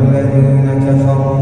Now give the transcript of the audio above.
الذين كفروا